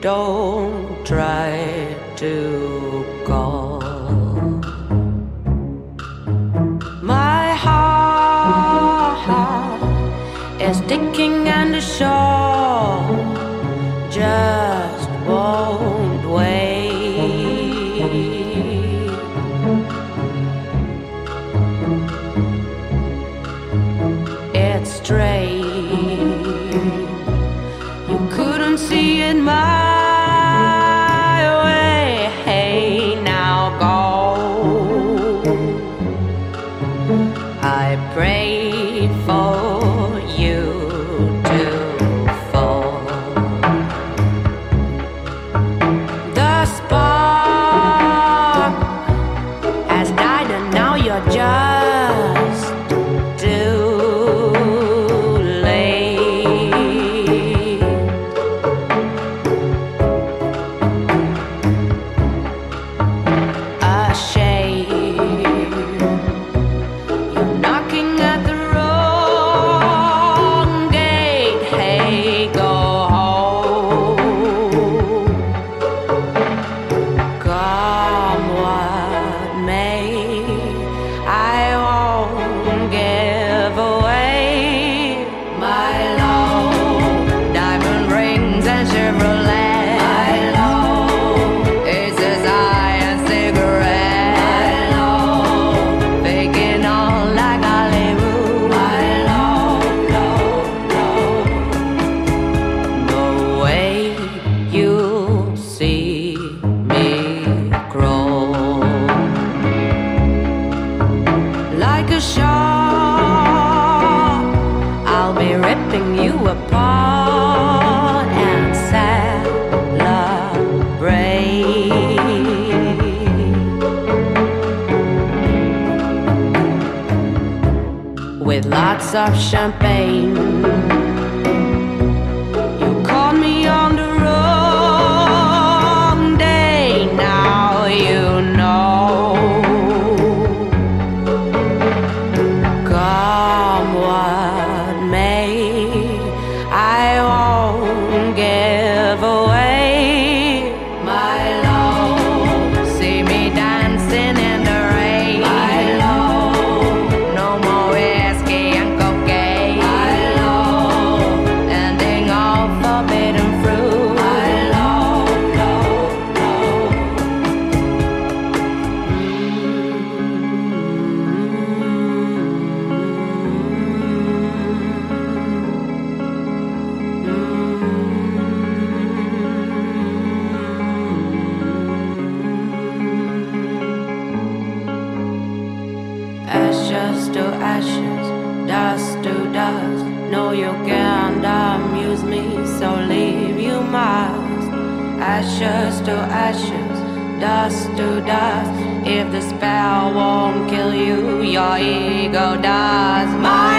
Don't try to call. My heart is ticking and shore I pray for you. I'll be ripping you apart and with lots of champagne. ashes, dust to dust. No, you can't amuse me, so leave you must. Ashes to ashes, dust to dust. If the spell won't kill you, your ego does. My